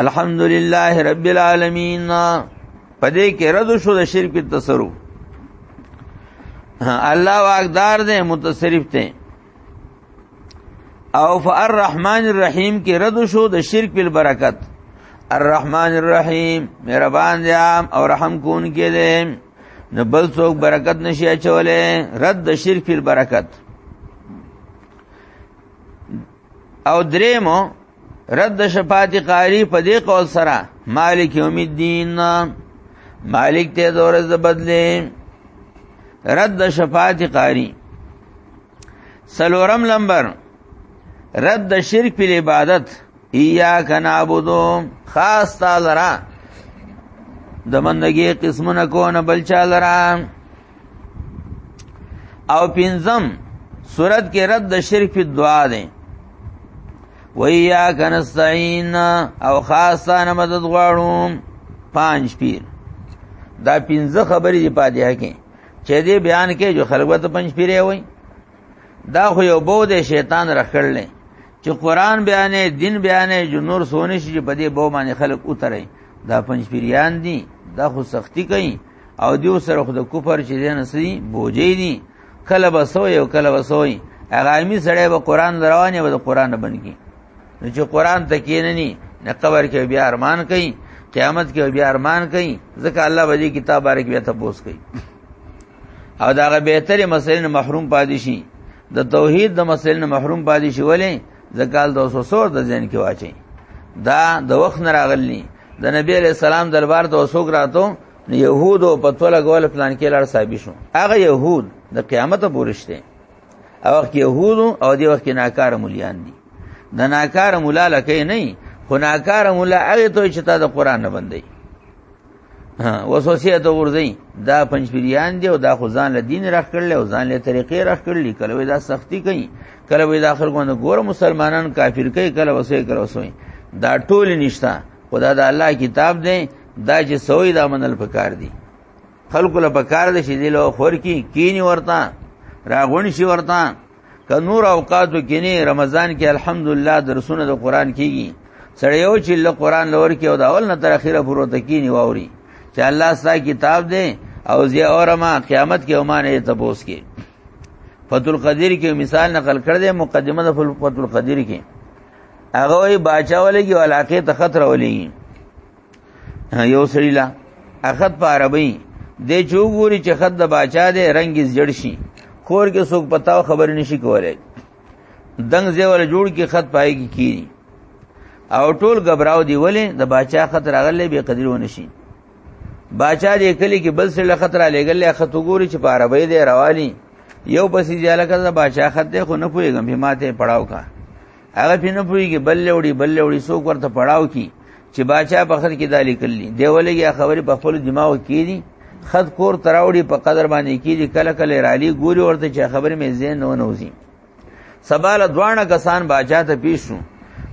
الحمدلله رب العالمین په دې کې رد شو د شرک په تصرف الله واقدار دې متصرف ته او فالرحمن الرحیم کې رد شو د شرک په برکت الرحمن الرحیم مهربان دی او رحم کون کې دی نو بل څوک برکت نشي اچولې رد د شرک په برکت او درېمو رد شفاعت قاری په دې قول سره مالک یوم الدین مالک ته دور ز بدلې رد شفاعت قاری سلورم لمبر رد شرک په عبادت ایاک نعبدو خاص تعالی را د مندګي قسمونه کو نه بل چا لران او پنځم صورت کې رد د شرک په دعا ده ویا کنستعين او خاصانه مدد غواړم پنځ پیر دا پنځه خبرې دی پاتې کې چې دې بیان کې جو خلق ته پنځ پیرې وای دا خو یو بو دې شیطان رخړل چې قران بیانې دین بیانې جو نور سونه شي په دې بو باندې خلق اترې دا پنځ پیریان دي دا خو سختی کوي او دیو سره خود کفر چې دین سي بوجي دي کله بسوي او کله بسوي هغه می سره به قران دروانه به قران بنګي نو چې قران ته کیننی نه قبر کې بیا ارمان کوي قیامت کې بیا ارمان کوي ځکه الله به دې کتاب بارک بیا تپوس کوي او دا غ بهتري مسلې محروم پادشي د توحید د مسلې محروم پادشي ولې ځکه د وسوسو د ځین کې واچي دا د وخت نه راغلی د نبی علیہ السلام دربار ته وسوګ راتو يهودو په توله غول پلان کې لړ صاحب شو هغه يهود د قیامت پورشته او وخت يهود او دی وخت ناکاره مليان دي د ناکاره مولا لکه نه خو ناکاره مولا هغه ته چې تا د قران نه بندي وسوسه ته ورځي دا پنځ پیریان دی او دا خو ځان له دین راخ کړل او ځان له طریقې راخ کړل کله وې دا سختی کوي کله وې دا خلکو نه ګور مسلمانان کافر کوي کله وسوي کله وسوي دا ټول نشتا خدا دا الله کتاب دی دا چې سوی دا منل پکار دی خلکو له پکار دی چې دی له خور کی کینی ورتا راغون شي ورتا که نور اوقاتو کې نه رمضان کې الحمدلله درسونه د قران کیږي سړی یو چې له قران لور کې او د اول نه تر اخره پورو تکینی واوري چې الله ستا کتاب دی او زی اورما قیامت کې اومانه ته بوس کې فتح القدیر کې مثال نقل کړ دې مقدمه د فتح القدیر کې هغه وی باچا ولګي علاقه ته خطر ولګي یو سړی لا اخد په عربی د چوغوري چې خد د باچا دی رنگ زړ شي کور کې څوک پتاو خبر نشي کولای دنګ زیول جوړ کې خط پای کی کیږي او ټول غبراو دی ولې د باچا خط راغلې به قدر ونه شي باچا دې کلی کې بل سره خطر لګلې خط وګوري چې په عربی دی رواني یو پسې ځاله کړه باچا خط دی خو نه پويګم به ماته پړاو کا هغه پینې پويږي بل لوړي بل لوړي څوک ورته پړاو کی چې باچا په خط کې دالي کړلی دی ولې یا خبرې په خپل دماغ کې دي خط کور تراوړي په قدر باندې کې دي کله کله رالی ګوري ورته چې خبرې مې زین نه ونوزي سبال دوانه کسان باچا ته پیښ شو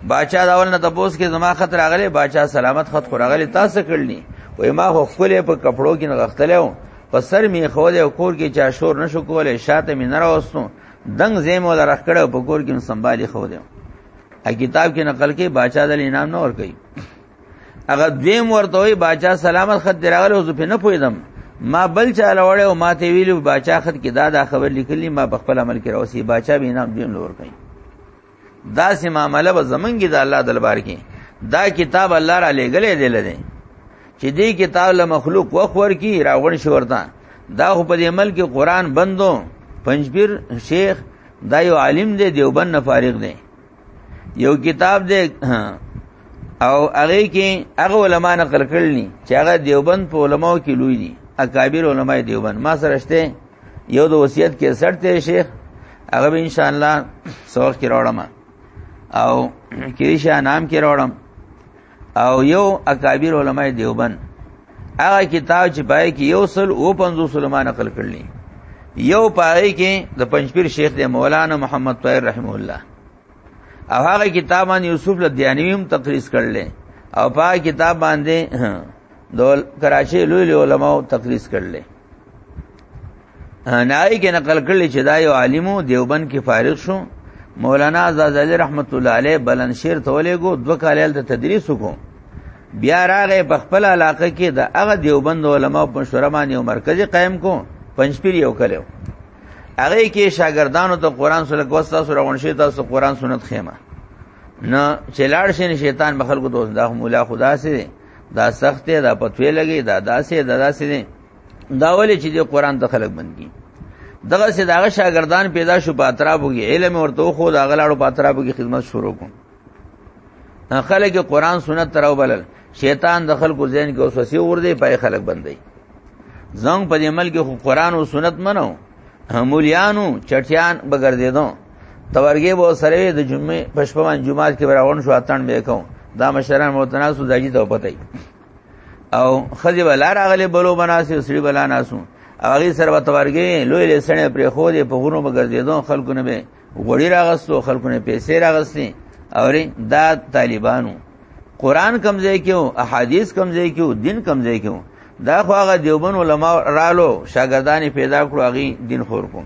باچا دا ول نه تاسو کې زما خط راغلی باچا سلامت خط خو راغلی تاسو کړلی وای ما خو خپل په کپړو کې نغختلو په سر می خو دې کور کې چا شور نشو کولای شاته می نه راوستو دنګ زیم ولا رخ کړه په کور کې سنبالي خو دې ا کتاب کې نقل کې باچا دل انعام نه ور کوي هغه دویم ورته وي باچا سلامت خط دراغله اوس په نه پویدم ما بل چا لوړې او ما ته ویلو باچا خط کې دا دا خبر لیکلی ما په خپل عمل کې راوسی باچا به انعام دیم لور کوي دا سه معاملې به زمنګي د الله دلبار کې دا کتاب الله را لګلې دی لدی چې دې کتاب له مخلوق وخور کی راغون شي ورته دا خو په دې عمل کې قران بندو پنځبیر شیخ دا یو عالم دی دیوبند نه فارغ دی یو کتاب دی او هغه کې هغه علما نقل کړل چې هغه دیوبند په علماو کې لوی دي اکابر علما دیوبند ما سره شته یو د وصیت کې سرته شیخ هغه به ان شاء الله سوخ کې راوړم او کې شاه نام کې راوړم او یو اکابر علماء دیوبند هغه کتاب چې پای کې یو سل او 50 علماء نقل کړل یو پای کې د پنځپیر شیخ دی مولانا محمد طاهر رحم الله او هغه کتاب باندې یوسف لدیانویم تقریص کړل او پای کتاب باندې د کراچي لوی علماء تقریص کړل نای کې نقل کړل چې دا یو عالمو دیوبند کې فارغ شو مولانا زازلی رحمت الله علیه بلنشیر ته ولېګو دوه کال د تدریس وکړو بیا راغې په خپل علاقه کې د هغه دیوبند علماء په مشوره باندې یو مرکز قائم کو پنځپیر یو کلو هغه کې شاګردانو ته قران سره کوستا سره غونشي تاسو قران سنت خېمه نه چلاړ شین شیطان به خلکو دوست دا مولا خدا سي دا سخت دا پتوې لګي دا داسې دا داسې دي دا ولې چې د قران ته خلک بندي دغه سي داغه شاګردان پیدا شو پاترابو کې علم ورته خو دا غلاړو پاترابو کې خدمت شروع کوم خلک قران سنت تراو بلل شیطان د خلکو ذهن کې اوس وسې ور دي پای خلک بندي زنګ په دې ملک خو قران او سنت منو مولیانو چټیان بغردیدو تورګې به سره د جمعې پښپمان جمعه کې راغون شو اتن به کوم دا مشران متناسو داجی ته پته او خځه بلا راغله بلو بناسي سړي بلا ناسو هغه سره وتورګې لوی لسنه پر خو دې په غونو بغرزیدون خلکو نه به غوړي راغستو خلکو نه پیسې راغستې او دا طالبانو قران کم ځای کېو احادیث کم ځای کېو دین کم ځای کېو دا خو هغه دیوبن علما رالو شاګردانی پیدا کړو هغه دین خور کوم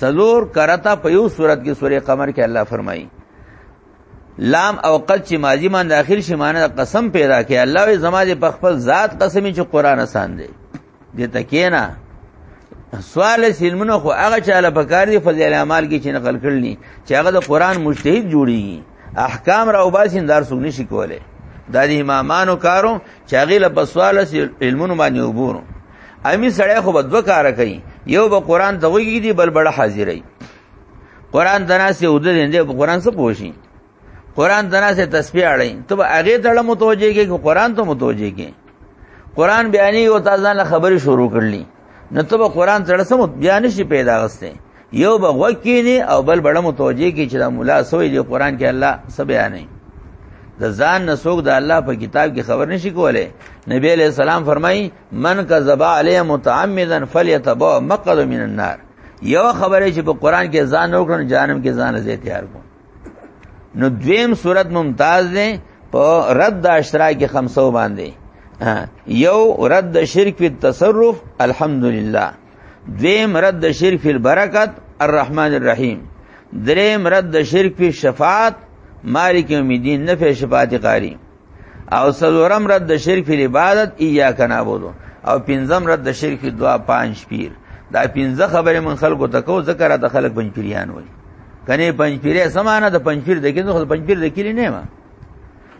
څلور کرتا په یو صورت کې سورې قمر کې الله فرمایي لام او قد چې ماضی مان داخل شي معنی قسم پیدا کې الله وي زما دې په خپل ذات قسم چې قران آسان دی دې تکینا سوال سلمونه خو هغه چاله پکار دي فضیل اعمال کې چې نقل کړلني چې هغه د قران مجتهد جوړیږي احکام را وباسین دار څوک نشي کوله د امامانو کارو چې هغه له بسواله علمونو باندې وګورو امی سړی خو به دوه کار کوي یو به قران ته وګی دی بل بل حاضرای قران دنا سه ود دې په قران څه پوښي قران دنا سه تسبیح اړای ته به هغه ته متوجه کې چې قران ته متوجه کې قران بیانې او تازه خبرې شروع کړلې نو ته به قران سره سم بیان شي پیدا غسته یو به وکینی او بل بڑا متوجه کی چې دا مولا سوې دی قران کې الله سب بیانې د ځان نسوک د الله په کتاب کې خبر نشي کوله نبی علیہ السلام فرمای من کذب علی متعمدا فلیتبوا مقعد من النار یو خبره چې په قران کې ځان وکړ جانم کې ځان زه تیار کو نو دویم صورت ممتاز دی په رد د اشتراک خمسو باندې یو رد شرک په تصرف الحمدلله دویم رد د شرک فی البرکت الرحمن الرحیم دریم رد د شرک فی شفاعت مالک یوم الدین نفع شفاعت قاری او څلورم رد د شرک فی عبادت ایاک نعبد او پنځم رد د شرک فی دعا پنځ پیر دا پنځه خبرې من خلکو ته کو ذکر د خلک پنځ پیریان وای کنه پنځ پیرې سمانه د پنځ پیر د کینو خو پنځ پیر د کلی نه ما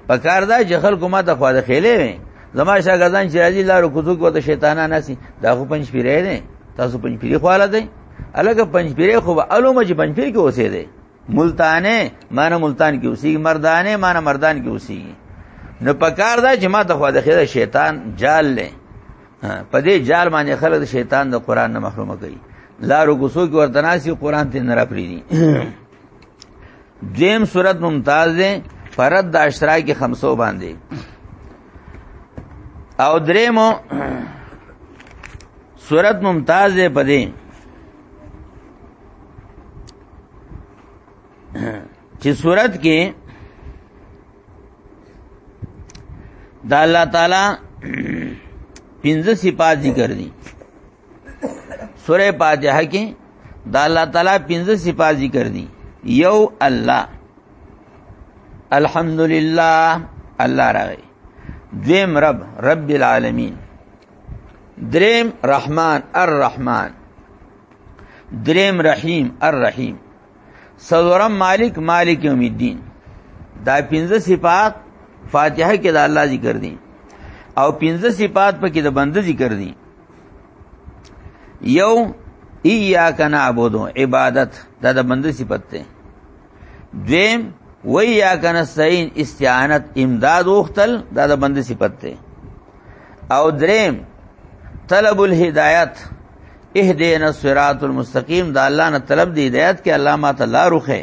پکار دا چې خلکو ما ته خواده خېلې وي زما شاګردان چې راځي لارو کوڅو کې وته شیطانان ناسي دا خو پنځ پیرې دي تاسو پنځ پیرې خواله دي الګه پنځ پیرې خو به علومه چې پنځ پیر کې اوسې دي ملتانه معنی ملتان کې اوسېږي مردانه معنی مردان کې اوسېږي نو پکار دا چې ما ته خو د خیر شیطان جال لې په دې جال باندې خلک شیطان د قران نه محروم کوي لارو کوڅو کې ورته ناسي قران ته نه راپري دي دیم صورت ممتاز دی فرد د اشتراک 500 باندې او دریمو صورت ممتاز دی په دې چې صورت کې د الله تعالی پنځه صفات ذکر دي سوره فاتحه کې د الله تعالی پنځه صفات ذکر دي یو الله الحمدلله الله راغی دویم رب رب العالمین دریم رحمان الرحمن دریم رحیم الرحیم سلورم مالک مالک یوم الدین دا پنځه صفات فاتحه کې د الله ذکر دي او پنځه صفات په کې د بنده ذکر دي یو ایاک نعبدو عبادت دا د بنده صفت ده دویم و ایاک نستعين استعانت امداد وختل دا د بنده صفت ده او دریم طلب الهدایت اهدینا الصراط المستقیم دا الله نه طلب دی هدایت کې الله ما ته لار وخه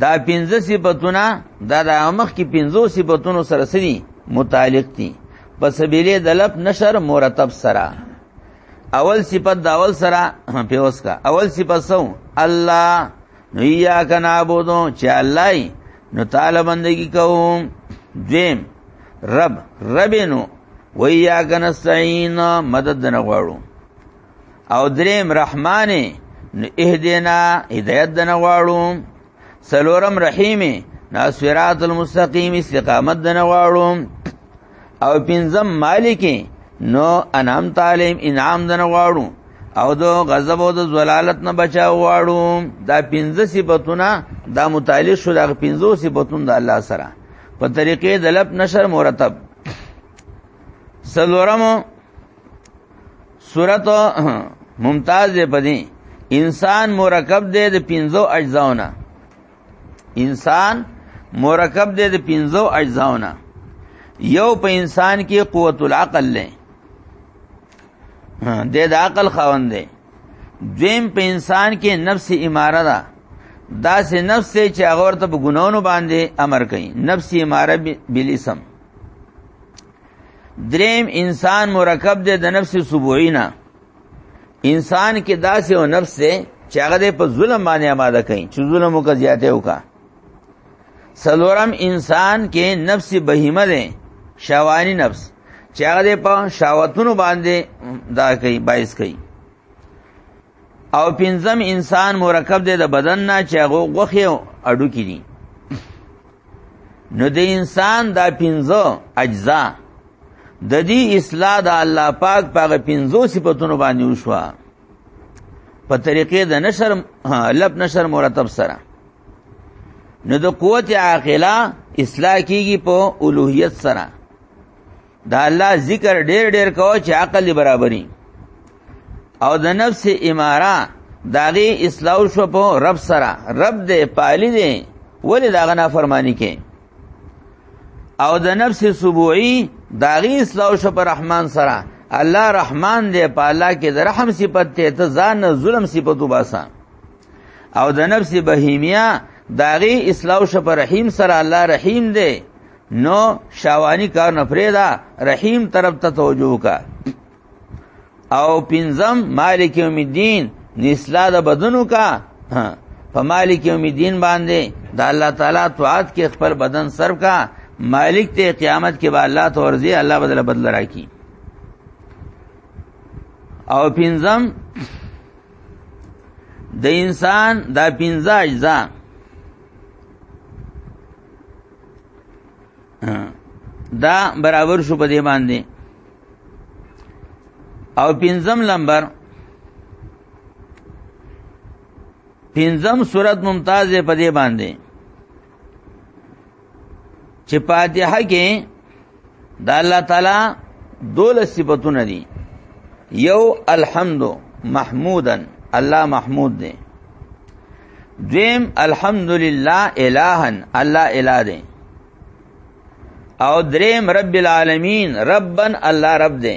دا پنځه صفاتونه دا د مخ کې پنځو صفاتونو سره سړي متعلق دي په سبيله د لب نشر مرتب سره اول صفت د اول سره پیوس کا اول صفت سو الله نو یا کنا بودو چې الله نو تعالی بندگی کوم دیم رب رب نو ویا کنستعين مدد نه غواړو او دریم رحمان نو اهدنا هدایت دنه غواړو سلورم رحیم نو صراط المستقیم استقامت دنه غواړو او پنځم مالک نو انعام تعلیم انعام دنه غواړو او د غضب او د زلالت نه بچاو غواړو دا پنځه صفاتونه دا متعلق شو دا پنځه صفاتونه د الله سره په طریقې د لب نشر مرتب سلورم صورت ممتاز دی پدې انسان مرکب دی د پنځو اجزاونه انسان مرکب دی د پنځو اجزاونه یو په انسان کې قوت العقل لې د د عقل خوند دی دویم په انسان کې نفس اماره ده دا سه نفس چې هغه ورته په ګناونو باندې امر کوي نفس اماره بلیسم دریم انسان مرکب دی د نفس سبوعی نه انسان کې داسې او نفس دی چې هغه په ظلم باندې آماده کوي چې ظلم وکړي زیاته وکړي سلورم انسان کې نفس بهیمه دی شوانی نفس چې هغه په شاوتونو باندې دا کوي بایس کوي او پنځم انسان مرکب دی د بدن نه چې هغه غوخي اډو کې دي نو د انسان دا پنځه اجزا د دې اصلاح د الله پاک پاغه پنځو صفاتونو باندې وشوه په طریقې د نشر لب نشر مرتب سره نو د قوت عاقله اصلاح کیږي په اولوهیت سره دا الله ذکر ډیر ډیر کو چې عقل برابرۍ او د نفس اماره داغي اصلاح شو په رب سره رب دې پالي دې ولې داغه نه فرمانی کې او د نفس سبوعي داغي اصلاح شو په رحمان سره الله رحمان دې په الله کې د رحم صفت ته ته ځان ظلم صفت وباسا او د نفس بهیمیا داغي اصلاح شو په رحیم سره الله رحیم دې نو شاوانی کار نه فریدا رحیم طرف ته توجه کا او پنزم مالک یوم الدین نسلا د بدنو کا په مالک یوم الدین باندې د الله تعالی طاعت کې خپل بدن سر کا مالک ته قیامت کې به الله ته ورزي الله بدل بدل راکی او پنزم د انسان دا پنځه اجزا دا برابر شو په دې باندې او پنځم لمبر پنځم صورت ممتاز په دې باندې چې فاتحه کې دا الله تعالی دول صفاتونه دي یو الحمد محمودن الله محمود دی دویم الحمدلله الہن الله الہ دی او دریم رب العالمین ربن الله رب دی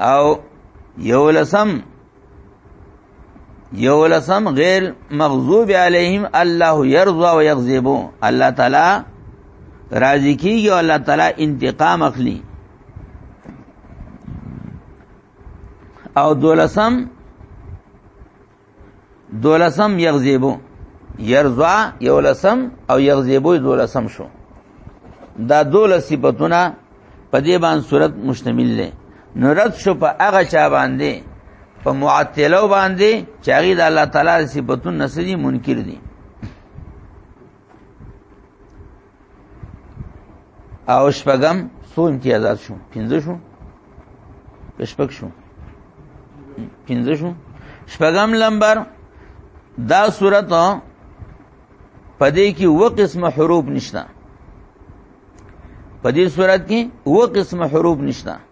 او یو لسم یو لسم غیر مغضوب علیهم الله يرضى ويغضب الله تعالی راضی کیږي او الله تعالی انتقام اخلي او دولسم دولسم یغزیبو یرزا یولسم او یغزیبو دولسم شو دا دولس صفاتونه په دې باندې صورت مشتمل دي نو رد شو په هغه چا باندې په معطلو باندې چې هغه د الله تعالی صفاتون نسلی منکر دي او شپږم څو امتیازات شو پنځه شو شپږ شو پنځه شو شپږم لمبر دا صورت پدې کې و قسم حروف نشته پدې صورت کې و قسم حروف نشته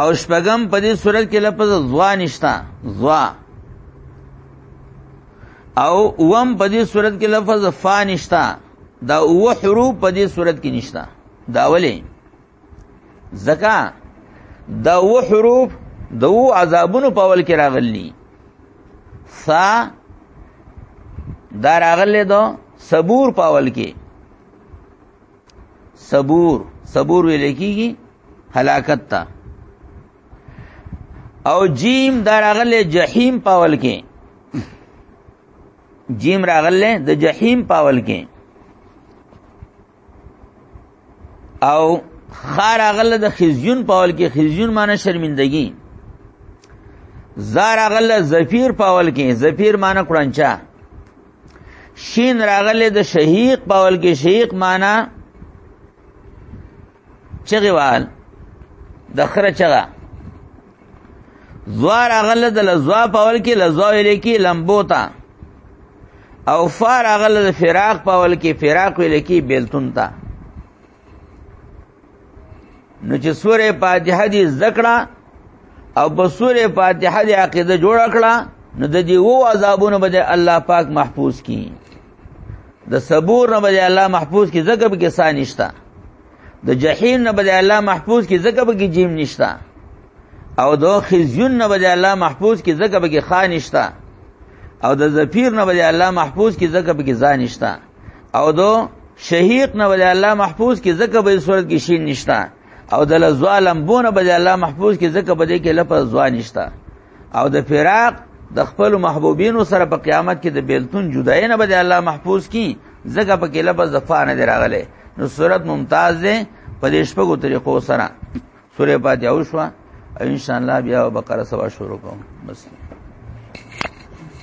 او شپږم په دې صورت کې لفظ ضوا نشتا ضوا او وم په دې صورت کې لفظ فا نشتا دا او حروف په دې صورت کې نشتا دا ولې زکا دا او حروف د او عذابونو په اول کې راغلي سا دا راغلي دو صبور په اول کې صبور صبور ویل کیږي هلاکت ته او جیم دراغله جهنم پاول کې جیم راغله د جهنم پاول کې او خار اغل د خزیون پاول کې خزیون معنی شرمندگی زار اغل زفیر پاول کې زفیر معنی کړنچا شین راغله د شهیق په ول کې شهیق معنا چغوال د خره چغه زوا راغله د لزوا په ول کې لزوا ویل کې لمبوتا او فار راغله د فراق په ول کې فراق ویل کې بیلتون تا نو چې سوره فاتحه دې ذکرہ او په سوره فاتحه دې عقیده جوړ کړه نو د دې وو عذابونو بده الله پاک محفوظ کی د صبور نه بده الله محفوظ کی زکه به کې سان نشتا د جهنم نه بده الله محفوظ کی زکه به کې جیم نشتا او د خزیون نه بده الله محفوظ کی زکه به کې خان نشتا او د زفیر نه بده الله محفوظ کی زکه به کې ځان نشتا او دو شهیق نه ولې الله محفوظ کې ځکه به صورت کې شین نشتا او د لزوالم بونه به الله محفوظ کې ځکه به دې کې لفظ زوا نشتا او د فراق د خپل محبوبینو سره په قیامت کې د بیلتون جدای نه به الله محفوظ کی ځکه په کې لفظ زفا نه دراغله نو صورت ممتاز ده په دې شپږو طریقو سره سورې پاتې او شو ان شاء الله بیا بقره سبا شروع کوم بس